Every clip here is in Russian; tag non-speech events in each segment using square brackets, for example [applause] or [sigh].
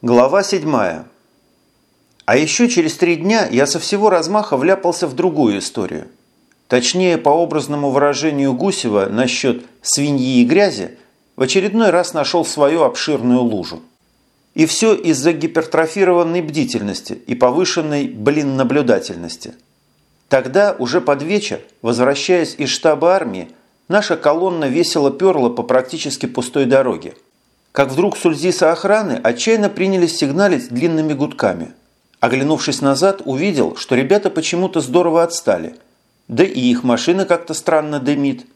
Глава 7. А еще через три дня я со всего размаха вляпался в другую историю. Точнее, по образному выражению Гусева насчет свиньи и грязи, в очередной раз нашел свою обширную лужу. И все из-за гипертрофированной бдительности и повышенной, блин, наблюдательности. Тогда, уже под вечер, возвращаясь из штаба армии, наша колонна весело перла по практически пустой дороге – как вдруг сульзиса охраны отчаянно принялись сигналить длинными гудками. Оглянувшись назад, увидел, что ребята почему-то здорово отстали. Да и их машина как-то странно дымит.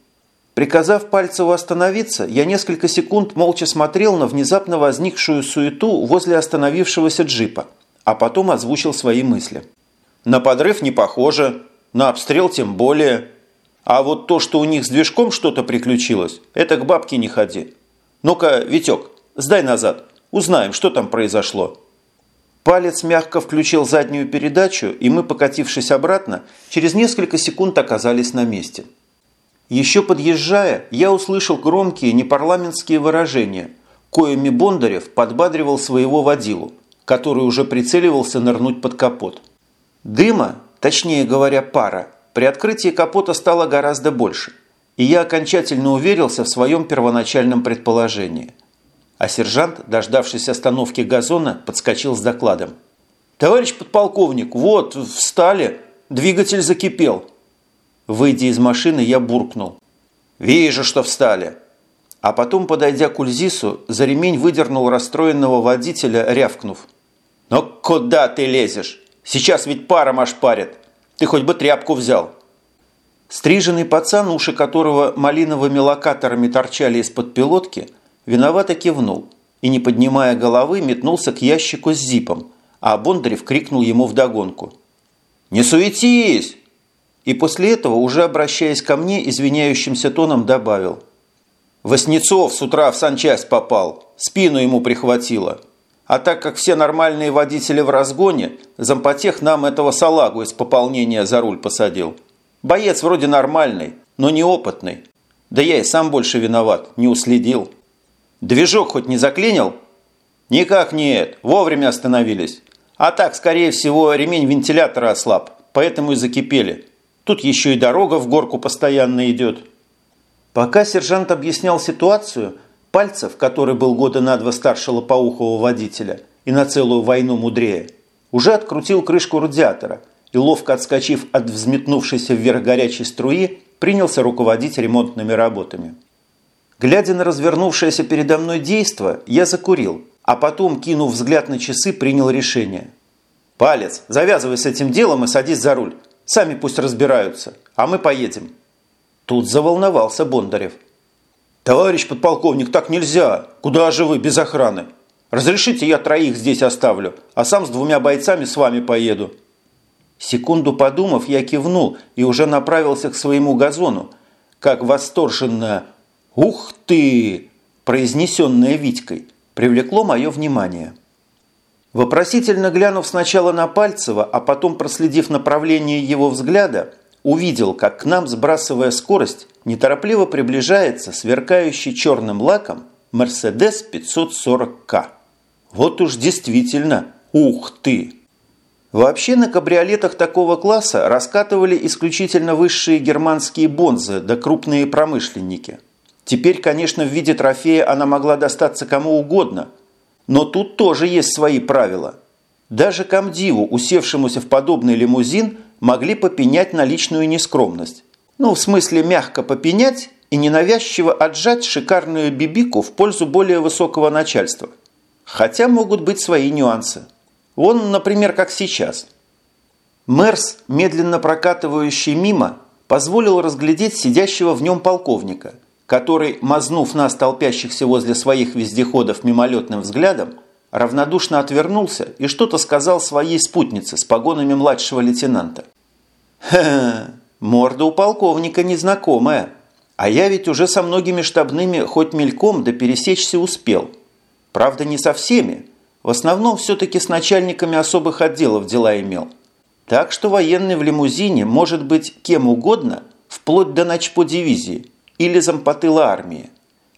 Приказав Пальцеву остановиться, я несколько секунд молча смотрел на внезапно возникшую суету возле остановившегося джипа, а потом озвучил свои мысли. На подрыв не похоже, на обстрел тем более. А вот то, что у них с движком что-то приключилось, это к бабке не ходи. Ну-ка, Витек, сдай назад. Узнаем, что там произошло». Палец мягко включил заднюю передачу, и мы, покатившись обратно, через несколько секунд оказались на месте. Еще подъезжая, я услышал громкие непарламентские выражения, коими Бондарев подбадривал своего водилу, который уже прицеливался нырнуть под капот. Дыма, точнее говоря пара, при открытии капота стало гораздо больше и я окончательно уверился в своем первоначальном предположении. А сержант, дождавшись остановки газона, подскочил с докладом. «Товарищ подполковник, вот, встали, двигатель закипел». Выйдя из машины, я буркнул. «Вижу, что встали». А потом, подойдя к Ульзису, за ремень выдернул расстроенного водителя, рявкнув. «Но куда ты лезешь? Сейчас ведь паром аж парит. Ты хоть бы тряпку взял». Стриженный пацан, уши которого малиновыми локаторами торчали из-под пилотки, виновато кивнул и, не поднимая головы, метнулся к ящику с зипом, а Бондарев крикнул ему вдогонку. «Не суетись!» И после этого, уже обращаясь ко мне, извиняющимся тоном добавил. «Воснецов с утра в санчасть попал, спину ему прихватило. А так как все нормальные водители в разгоне, зампотех нам этого салагу из пополнения за руль посадил». Боец вроде нормальный, но неопытный. Да я и сам больше виноват, не уследил. Движок хоть не заклинил? Никак нет, вовремя остановились. А так, скорее всего, ремень вентилятора ослаб, поэтому и закипели. Тут еще и дорога в горку постоянно идет. Пока сержант объяснял ситуацию, Пальцев, который был года на два старше лопоухого водителя и на целую войну мудрее, уже открутил крышку радиатора – и, ловко отскочив от взметнувшейся вверх горячей струи, принялся руководить ремонтными работами. Глядя на развернувшееся передо мной действо, я закурил, а потом, кинув взгляд на часы, принял решение. «Палец, завязывай с этим делом и садись за руль. Сами пусть разбираются, а мы поедем». Тут заволновался Бондарев. «Товарищ подполковник, так нельзя! Куда же вы без охраны? Разрешите, я троих здесь оставлю, а сам с двумя бойцами с вами поеду. Секунду подумав, я кивнул и уже направился к своему газону, как восторженное «Ух ты!», произнесенное Витькой, привлекло мое внимание. Вопросительно глянув сначала на Пальцева, а потом проследив направление его взгляда, увидел, как к нам, сбрасывая скорость, неторопливо приближается сверкающий черным лаком Mercedes 540К. Вот уж действительно, ух ты! Вообще на кабриолетах такого класса раскатывали исключительно высшие германские бонзы да крупные промышленники. Теперь, конечно, в виде трофея она могла достаться кому угодно, но тут тоже есть свои правила. Даже комдиву, усевшемуся в подобный лимузин, могли попенять на личную нескромность. Ну, в смысле мягко попенять и ненавязчиво отжать шикарную бибику в пользу более высокого начальства. Хотя могут быть свои нюансы. Он, например, как сейчас. Мерс, медленно прокатывающий мимо, позволил разглядеть сидящего в нем полковника, который, мазнув нас, толпящихся возле своих вездеходов мимолетным взглядом, равнодушно отвернулся и что-то сказал своей спутнице с погонами младшего лейтенанта. «Хе-хе, морда у полковника незнакомая, а я ведь уже со многими штабными хоть мельком да пересечься успел. Правда, не со всеми, в основном все-таки с начальниками особых отделов дела имел. Так что военный в лимузине может быть кем угодно, вплоть до начпо дивизии или зампотыла армии.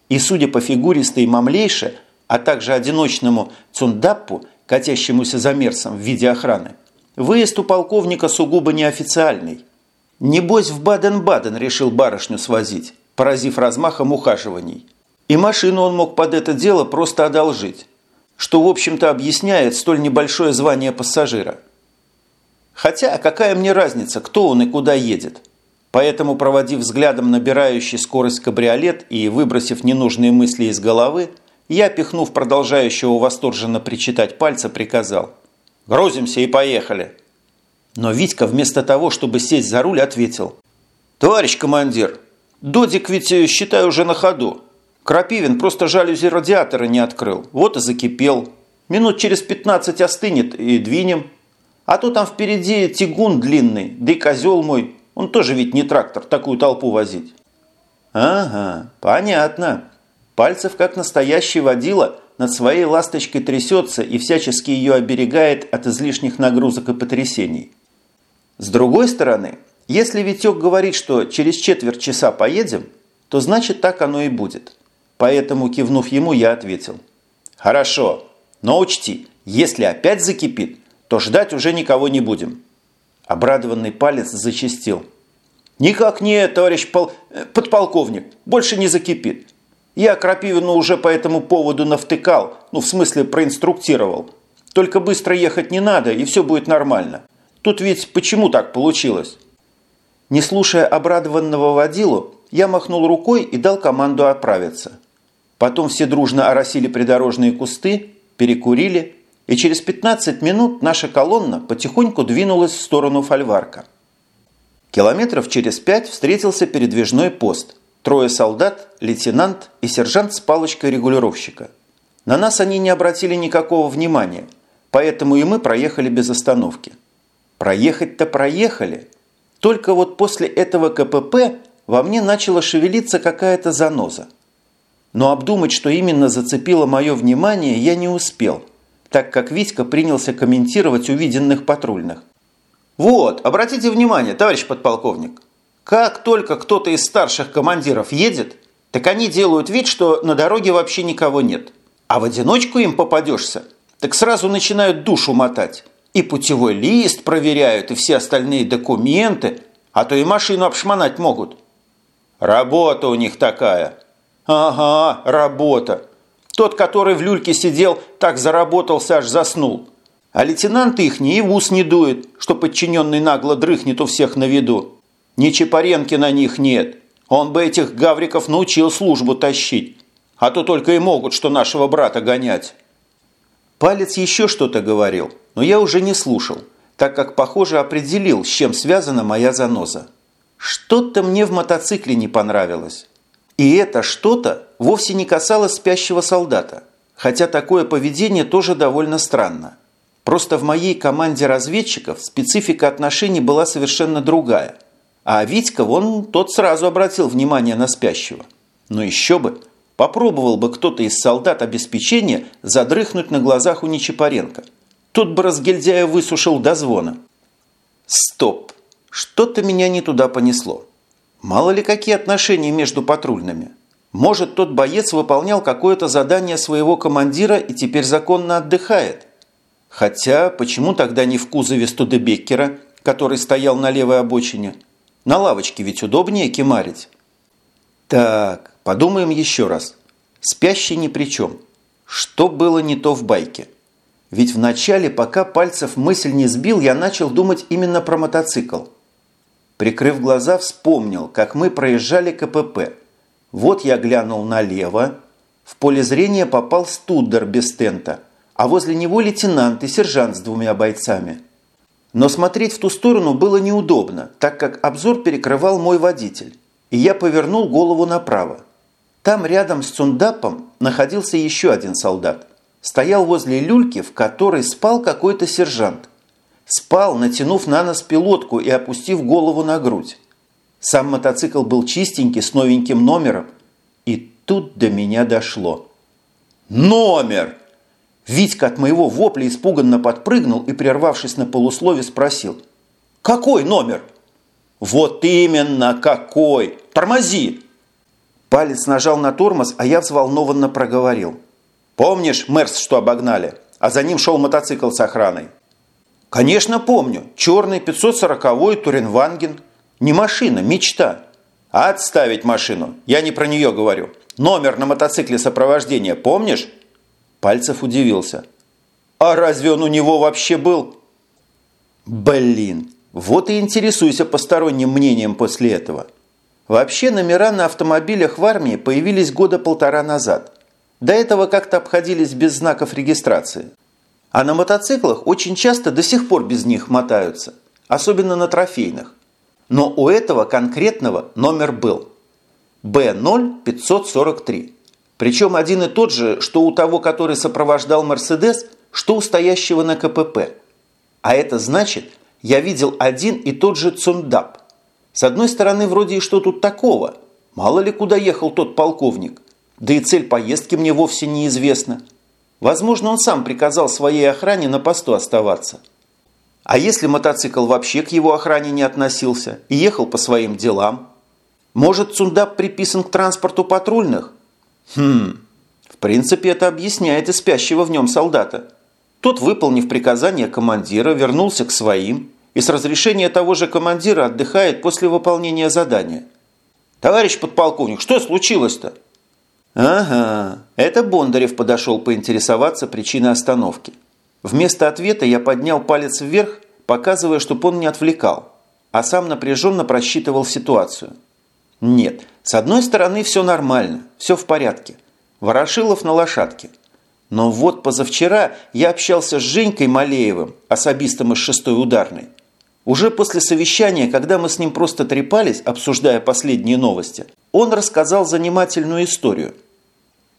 И судя по фигуристой мамлейше, а также одиночному цундаппу, катящемуся за мерсом в виде охраны, выезд у полковника сугубо неофициальный. Небось в Баден-Баден решил барышню свозить, поразив размахом ухаживаний. И машину он мог под это дело просто одолжить, что, в общем-то, объясняет столь небольшое звание пассажира. Хотя, какая мне разница, кто он и куда едет? Поэтому, проводив взглядом набирающий скорость кабриолет и выбросив ненужные мысли из головы, я, пихнув продолжающего восторженно причитать пальца, приказал «Грузимся и поехали!» Но Витька вместо того, чтобы сесть за руль, ответил «Товарищ командир, Додик ведь, э, считай, уже на ходу. Крапивин просто жалюзи радиатора не открыл, вот и закипел. Минут через 15 остынет и двинем. А то там впереди тягун длинный, да и козел мой, он тоже ведь не трактор, такую толпу возить». «Ага, понятно». Пальцев, как настоящий водила, над своей ласточкой трясется и всячески ее оберегает от излишних нагрузок и потрясений. С другой стороны, если Витек говорит, что через четверть часа поедем, то значит так оно и будет. Поэтому, кивнув ему, я ответил. Хорошо, но учти, если опять закипит, то ждать уже никого не будем. Обрадованный палец зачастил. Никак нет, товарищ пол... Э, подполковник, больше не закипит. Я Крапивину уже по этому поводу навтыкал, ну, в смысле проинструктировал. Только быстро ехать не надо, и все будет нормально. Тут ведь почему так получилось? Не слушая обрадованного водилу, я махнул рукой и дал команду отправиться. Потом все дружно оросили придорожные кусты, перекурили, и через 15 минут наша колонна потихоньку двинулась в сторону фольварка. Километров через пять встретился передвижной пост – Трое солдат, лейтенант и сержант с палочкой регулировщика. На нас они не обратили никакого внимания, поэтому и мы проехали без остановки. Проехать-то проехали. Только вот после этого КПП во мне начала шевелиться какая-то заноза. Но обдумать, что именно зацепило мое внимание, я не успел, так как Витька принялся комментировать увиденных патрульных. «Вот, обратите внимание, товарищ подполковник, как только кто-то из старших командиров едет, так они делают вид, что на дороге вообще никого нет. А в одиночку им попадешься, так сразу начинают душу мотать. И путевой лист проверяют, и все остальные документы, а то и машину обшмонать могут. Работа у них такая. Ага, работа. Тот, который в люльке сидел, так заработался, аж заснул. А лейтенант их и в ус не дует, что подчиненный нагло дрыхнет у всех на виду. Ни Чапаренки на них нет. Он бы этих гавриков научил службу тащить. А то только и могут, что нашего брата гонять. Палец еще что-то говорил, но я уже не слушал, так как, похоже, определил, с чем связана моя заноза. Что-то мне в мотоцикле не понравилось. И это что-то вовсе не касалось спящего солдата, хотя такое поведение тоже довольно странно. Просто в моей команде разведчиков специфика отношений была совершенно другая – а Витька, вон, тот сразу обратил внимание на спящего. Но еще бы, попробовал бы кто-то из солдат обеспечения задрыхнуть на глазах у Нечапаренко. Тут бы разгильдяя высушил до звона. Стоп, что-то меня не туда понесло. Мало ли какие отношения между патрульными. Может, тот боец выполнял какое-то задание своего командира и теперь законно отдыхает. Хотя, почему тогда не в кузове Студебеккера, который стоял на левой обочине – на лавочке ведь удобнее кемарить. Так, подумаем еще раз. Спящий ни при чем. Что было не то в байке? Ведь вначале, пока пальцев мысль не сбил, я начал думать именно про мотоцикл. Прикрыв глаза, вспомнил, как мы проезжали КПП. Вот я глянул налево. В поле зрения попал студер без тента, а возле него лейтенант и сержант с двумя бойцами – но смотреть в ту сторону было неудобно, так как обзор перекрывал мой водитель, и я повернул голову направо. Там рядом с Цундапом находился еще один солдат. Стоял возле люльки, в которой спал какой-то сержант. Спал, натянув на нос пилотку и опустив голову на грудь. Сам мотоцикл был чистенький, с новеньким номером. И тут до меня дошло. «Номер!» Витька от моего вопля испуганно подпрыгнул и, прервавшись на полуслове, спросил. «Какой номер?» «Вот именно какой! Тормози!» Палец нажал на тормоз, а я взволнованно проговорил. Помнишь Мерс, что обогнали, а за ним шел мотоцикл с охраной? Конечно, помню. Черный 540-й Туренванген. Не машина, мечта. А отставить машину. Я не про нее говорю. Номер на мотоцикле сопровождения помнишь? Пальцев удивился. А разве он у него вообще был? Блин, вот и интересуйся посторонним мнением после этого. Вообще номера на автомобилях в армии появились года полтора назад. До этого как-то обходились без знаков регистрации. А на мотоциклах очень часто до сих пор без них мотаются, особенно на трофейных. Но у этого конкретного номер был. B0543. Причем один и тот же, что у того, который сопровождал «Мерседес», что у стоящего на КПП. А это значит, я видел один и тот же «Цундап». С одной стороны, вроде и что тут такого? Мало ли куда ехал тот полковник. Да и цель поездки мне вовсе неизвестна. Возможно, он сам приказал своей охране на посту оставаться. А если мотоцикл вообще к его охране не относился и ехал по своим делам? Может, Цундап приписан к транспорту патрульных? Хм, в принципе, это объясняет и спящего в нем солдата. Тот, выполнив приказание командира, вернулся к своим и с разрешения того же командира отдыхает после выполнения задания. «Товарищ подполковник, что случилось-то?» «Ага, это Бондарев подошел поинтересоваться причиной остановки. Вместо ответа я поднял палец вверх, показывая, чтобы он не отвлекал, а сам напряженно просчитывал ситуацию. Нет, с одной стороны все нормально, все в порядке. Ворошилов на лошадке. Но вот позавчера я общался с Женькой Малеевым, особистом из шестой ударной. Уже после совещания, когда мы с ним просто трепались, обсуждая последние новости, он рассказал занимательную историю.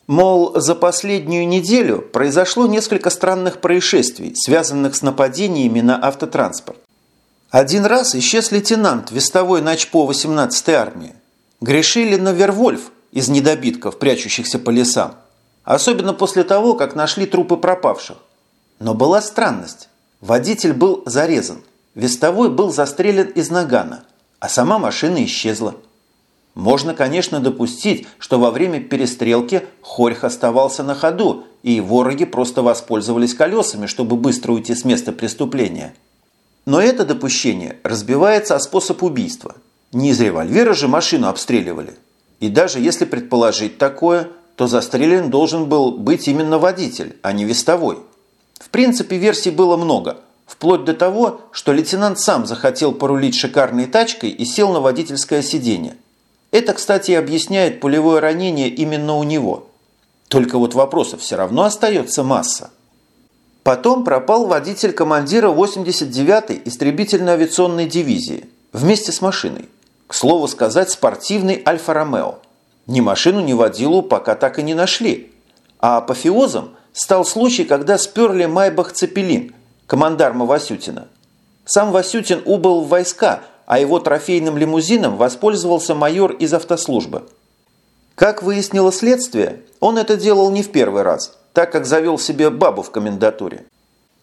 Мол, за последнюю неделю произошло несколько странных происшествий, связанных с нападениями на автотранспорт. Один раз исчез лейтенант вестовой начпо 18-й армии. Грешили на Вервольф из недобитков, прячущихся по лесам. Особенно после того, как нашли трупы пропавших. Но была странность. Водитель был зарезан. Вестовой был застрелен из нагана, а сама машина исчезла. Можно, конечно, допустить, что во время перестрелки Хорьх оставался на ходу, и вороги просто воспользовались колесами, чтобы быстро уйти с места преступления. Но это допущение разбивается о способ убийства. Не из револьвера же машину обстреливали. И даже если предположить такое, то застрелен должен был быть именно водитель, а не вестовой. В принципе, версий было много, вплоть до того, что лейтенант сам захотел порулить шикарной тачкой и сел на водительское сиденье. Это, кстати, объясняет пулевое ранение именно у него. Только вот вопросов все равно остается масса. Потом пропал водитель командира 89-й истребительно-авиационной дивизии вместе с машиной. К слову сказать, спортивный Альфа-Ромео. Ни машину, ни водилу пока так и не нашли. А апофеозом стал случай, когда сперли Майбах Цепелин, командарма Васютина. Сам Васютин убыл в войска – а его трофейным лимузином воспользовался майор из автослужбы. Как выяснило следствие, он это делал не в первый раз, так как завел себе бабу в комендатуре.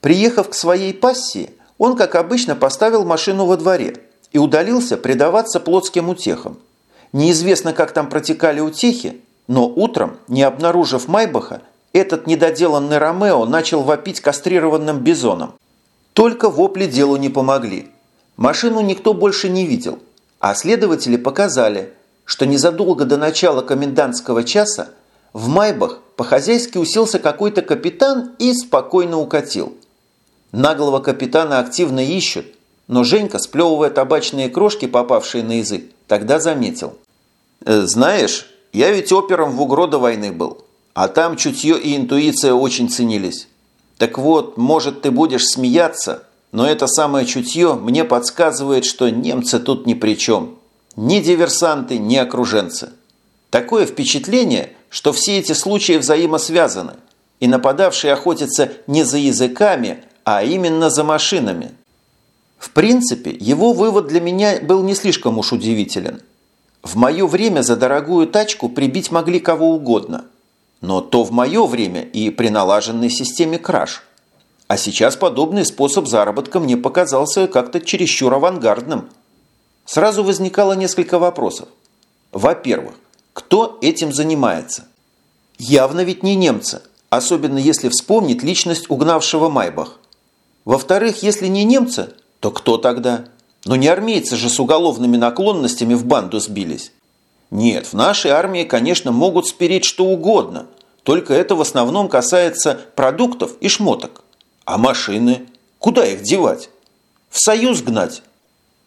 Приехав к своей пассии, он, как обычно, поставил машину во дворе и удалился предаваться плотским утехам. Неизвестно, как там протекали утехи, но утром, не обнаружив Майбаха, этот недоделанный Ромео начал вопить кастрированным бизоном. Только вопли делу не помогли – Машину никто больше не видел, а следователи показали, что незадолго до начала комендантского часа в Майбах по-хозяйски уселся какой-то капитан и спокойно укатил. Наглого капитана активно ищут, но Женька, сплевывая табачные крошки, попавшие на язык, тогда заметил. «Э, «Знаешь, я ведь опером в угро до войны был, а там чутье и интуиция очень ценились. Так вот, может, ты будешь смеяться, но это самое чутье мне подсказывает, что немцы тут ни при чем. Ни диверсанты, ни окруженцы. Такое впечатление, что все эти случаи взаимосвязаны, и нападавшие охотятся не за языками, а именно за машинами. В принципе, его вывод для меня был не слишком уж удивителен. В мое время за дорогую тачку прибить могли кого угодно. Но то в мое время и при налаженной системе краж – а сейчас подобный способ заработка мне показался как-то чересчур авангардным. Сразу возникало несколько вопросов. Во-первых, кто этим занимается? Явно ведь не немцы, особенно если вспомнить личность угнавшего Майбах. Во-вторых, если не немцы, то кто тогда? Но не армейцы же с уголовными наклонностями в банду сбились. Нет, в нашей армии, конечно, могут спереть что угодно, только это в основном касается продуктов и шмоток. А машины? Куда их девать? В союз гнать?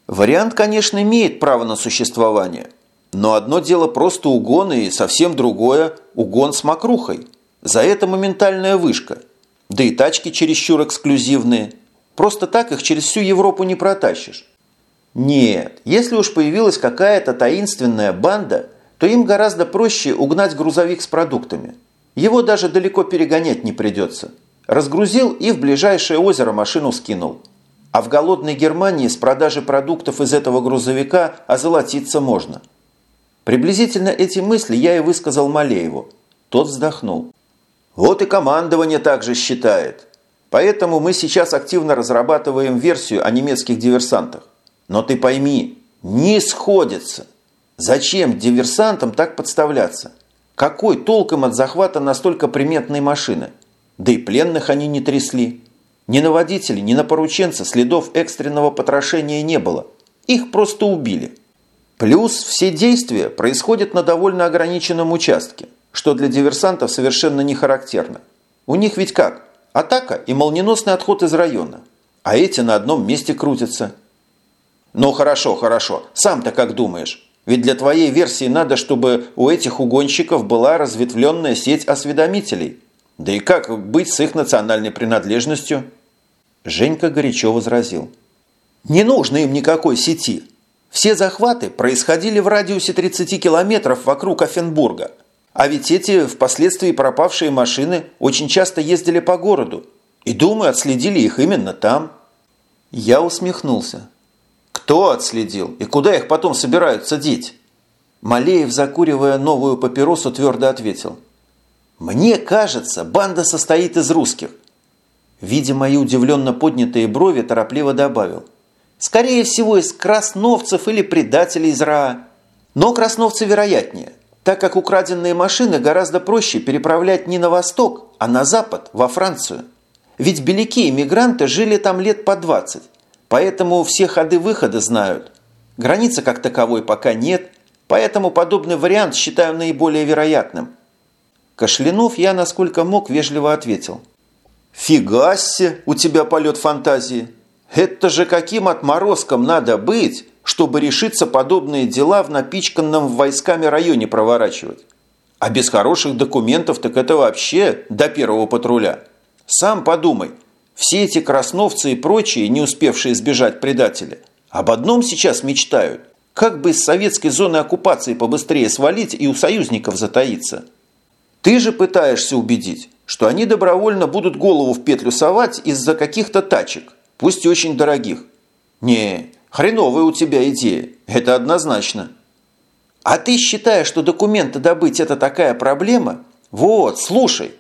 Вариант, конечно, имеет право на существование. Но одно дело просто угон и совсем другое – угон с мокрухой. За это моментальная вышка. Да и тачки чересчур эксклюзивные. Просто так их через всю Европу не протащишь. Нет, если уж появилась какая-то таинственная банда, то им гораздо проще угнать грузовик с продуктами. Его даже далеко перегонять не придется. Разгрузил и в ближайшее озеро машину скинул. А в голодной Германии с продажи продуктов из этого грузовика озолотиться можно. Приблизительно эти мысли я и высказал Малееву. Тот вздохнул. Вот и командование также считает. Поэтому мы сейчас активно разрабатываем версию о немецких диверсантах. Но ты пойми, не сходится. Зачем диверсантам так подставляться? Какой толком от захвата настолько приметной машины? Да и пленных они не трясли. Ни на водителя, ни на порученца следов экстренного потрошения не было. Их просто убили. Плюс все действия происходят на довольно ограниченном участке, что для диверсантов совершенно не характерно. У них ведь как? Атака и молниеносный отход из района. А эти на одном месте крутятся. Ну хорошо, хорошо. Сам-то как думаешь? Ведь для твоей версии надо, чтобы у этих угонщиков была разветвленная сеть осведомителей. Да и как быть с их национальной принадлежностью? Женька горячо возразил. Не нужно им никакой сети. Все захваты происходили в радиусе 30 километров вокруг Офенбурга. А ведь эти впоследствии пропавшие машины очень часто ездили по городу. И, думаю, отследили их именно там. Я усмехнулся. Кто отследил? И куда их потом собираются деть? Малеев, закуривая новую папиросу, твердо ответил. «Мне кажется, банда состоит из русских. Видя мои удивленно поднятые брови, торопливо добавил. «Скорее всего, из красновцев или предателей из РАА. Но красновцы вероятнее, так как украденные машины гораздо проще переправлять не на восток, а на запад, во Францию. Ведь беляки-иммигранты жили там лет по 20, поэтому все ходы-выходы знают. Границы как таковой пока нет, поэтому подобный вариант считаю наиболее вероятным». Кашлянув я, насколько мог, вежливо ответил – «Фига себе у тебя полет фантазии! Это же каким отморозком надо быть, чтобы решиться подобные дела в напичканном войсками районе проворачивать? А без хороших документов так это вообще до первого патруля. Сам подумай, все эти красновцы и прочие, не успевшие сбежать предатели, об одном сейчас мечтают – как бы из советской зоны оккупации побыстрее свалить и у союзников затаиться. Ты же пытаешься убедить, что они добровольно будут голову в петлю совать из-за каких-то тачек, пусть и очень дорогих. Не, хреновая у тебя идея, это однозначно. А ты считаешь, что документы добыть это такая проблема? Вот, слушай.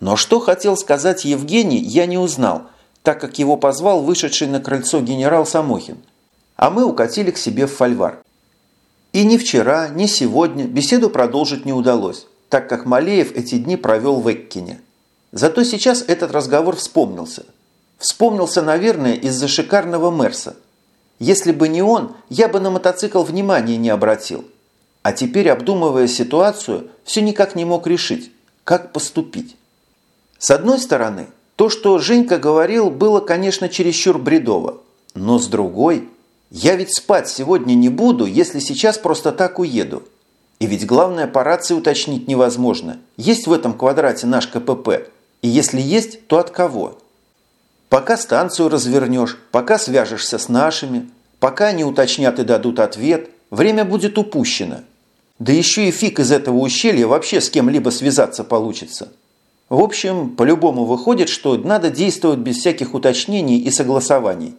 Но что хотел сказать Евгений, я не узнал, так как его позвал вышедший на крыльцо генерал Самохин. А мы укатили к себе в фольвар. И ни вчера, ни сегодня беседу продолжить не удалось так как Малеев эти дни провел в Эккине. Зато сейчас этот разговор вспомнился. Вспомнился, наверное, из-за шикарного Мерса. Если бы не он, я бы на мотоцикл внимания не обратил. А теперь, обдумывая ситуацию, все никак не мог решить, как поступить. С одной стороны, то, что Женька говорил, было, конечно, чересчур бредово. Но с другой, я ведь спать сегодня не буду, если сейчас просто так уеду. И ведь главное по рации уточнить невозможно, есть в этом квадрате наш КПП, и если есть, то от кого. Пока станцию развернешь, пока свяжешься с нашими, пока они уточнят и дадут ответ, время будет упущено. Да еще и фиг из этого ущелья вообще с кем-либо связаться получится. В общем, по-любому выходит, что надо действовать без всяких уточнений и согласований.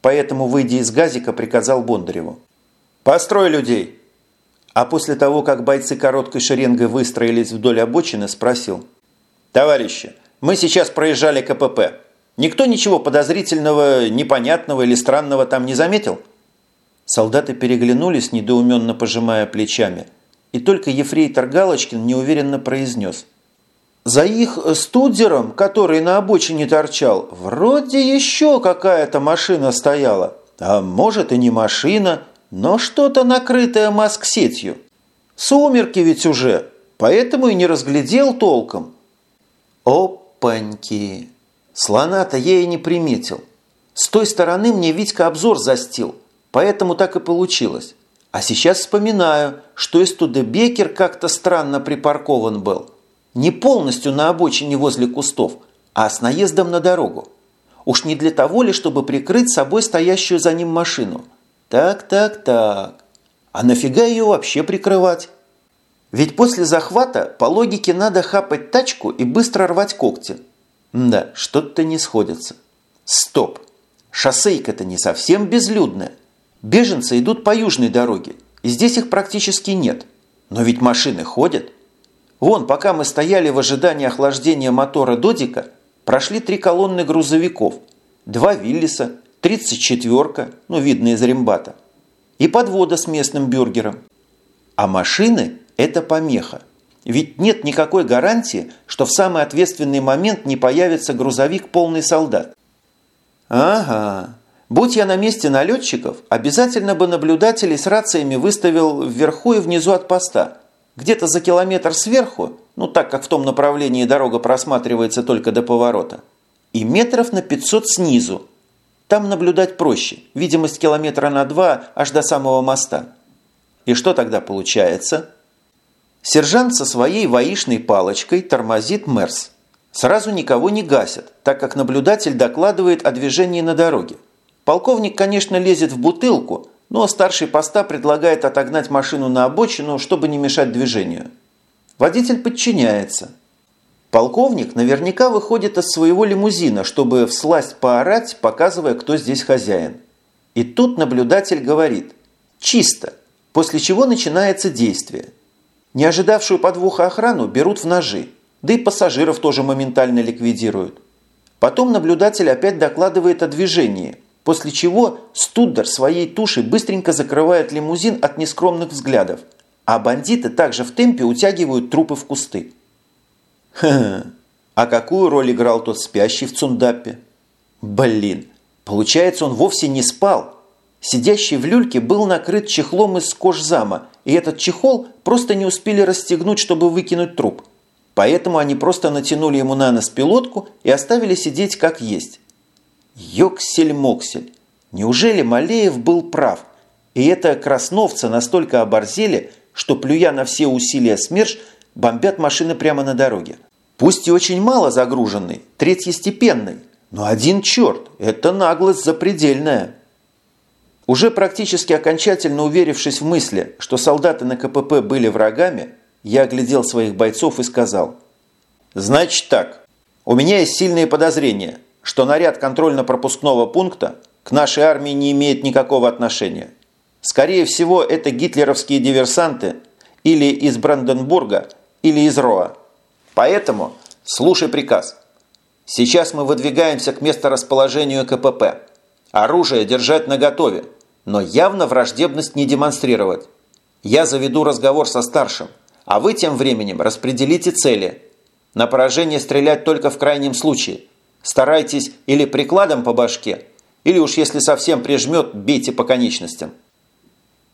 Поэтому, выйдя из газика, приказал Бондареву. «Построй людей!» А после того, как бойцы короткой шеренгой выстроились вдоль обочины, спросил. «Товарищи, мы сейчас проезжали КПП. Никто ничего подозрительного, непонятного или странного там не заметил?» Солдаты переглянулись, недоуменно пожимая плечами. И только ефрейтор Галочкин неуверенно произнес. За их студером, который на обочине торчал, вроде еще какая-то машина стояла. А может и не машина, но что-то накрытое маск-сетью. Сумерки ведь уже, поэтому и не разглядел толком. Опаньки! Слона-то я и не приметил. С той стороны мне Витька обзор застил, поэтому так и получилось. А сейчас вспоминаю, что из Студебекер как-то странно припаркован был. Не полностью на обочине возле кустов, а с наездом на дорогу. Уж не для того ли, чтобы прикрыть собой стоящую за ним машину. Так, так, так. А нафига ее вообще прикрывать? Ведь после захвата по логике надо хапать тачку и быстро рвать когти. Да, что-то не сходится. Стоп. Шоссейка-то не совсем безлюдная. Беженцы идут по южной дороге, и здесь их практически нет. Но ведь машины ходят. Вон, пока мы стояли в ожидании охлаждения мотора Додика, прошли три колонны грузовиков, два Виллиса, 34-ка, ну, видно из рембата, и подвода с местным бюргером. А машины – это помеха. Ведь нет никакой гарантии, что в самый ответственный момент не появится грузовик полный солдат. Ага, будь я на месте налетчиков, обязательно бы наблюдателей с рациями выставил вверху и внизу от поста. Где-то за километр сверху, ну так как в том направлении дорога просматривается только до поворота, и метров на 500 снизу. Там наблюдать проще, видимость километра на два аж до самого моста. И что тогда получается? Сержант со своей воишной палочкой тормозит Мерс. Сразу никого не гасят, так как наблюдатель докладывает о движении на дороге. Полковник, конечно, лезет в бутылку, но старший поста предлагает отогнать машину на обочину, чтобы не мешать движению. Водитель подчиняется. Полковник наверняка выходит из своего лимузина, чтобы всласть поорать, показывая, кто здесь хозяин. И тут наблюдатель говорит «чисто», после чего начинается действие – не ожидавшую подвоха охрану берут в ножи, да и пассажиров тоже моментально ликвидируют. Потом наблюдатель опять докладывает о движении, после чего Студдер своей тушей быстренько закрывает лимузин от нескромных взглядов, а бандиты также в темпе утягивают трупы в кусты. [laughs] А какую роль играл тот спящий в Цундапе? Блин, получается он вовсе не спал, Сидящий в люльке был накрыт чехлом из кожзама, и этот чехол просто не успели расстегнуть, чтобы выкинуть труп. Поэтому они просто натянули ему на нос пилотку и оставили сидеть как есть. Йоксель-моксель. Неужели Малеев был прав? И это красновцы настолько оборзели, что, плюя на все усилия СМЕРШ, бомбят машины прямо на дороге. Пусть и очень мало загруженный, третьестепенный, но один черт, это наглость запредельная. Уже практически окончательно уверившись в мысли, что солдаты на КПП были врагами, я оглядел своих бойцов и сказал. «Значит так, у меня есть сильные подозрения, что наряд контрольно-пропускного пункта к нашей армии не имеет никакого отношения. Скорее всего, это гитлеровские диверсанты или из Бранденбурга, или из Роа. Поэтому слушай приказ. Сейчас мы выдвигаемся к месторасположению КПП. Оружие держать наготове но явно враждебность не демонстрировать. Я заведу разговор со старшим, а вы тем временем распределите цели. На поражение стрелять только в крайнем случае. Старайтесь или прикладом по башке, или уж если совсем прижмет, бейте по конечностям.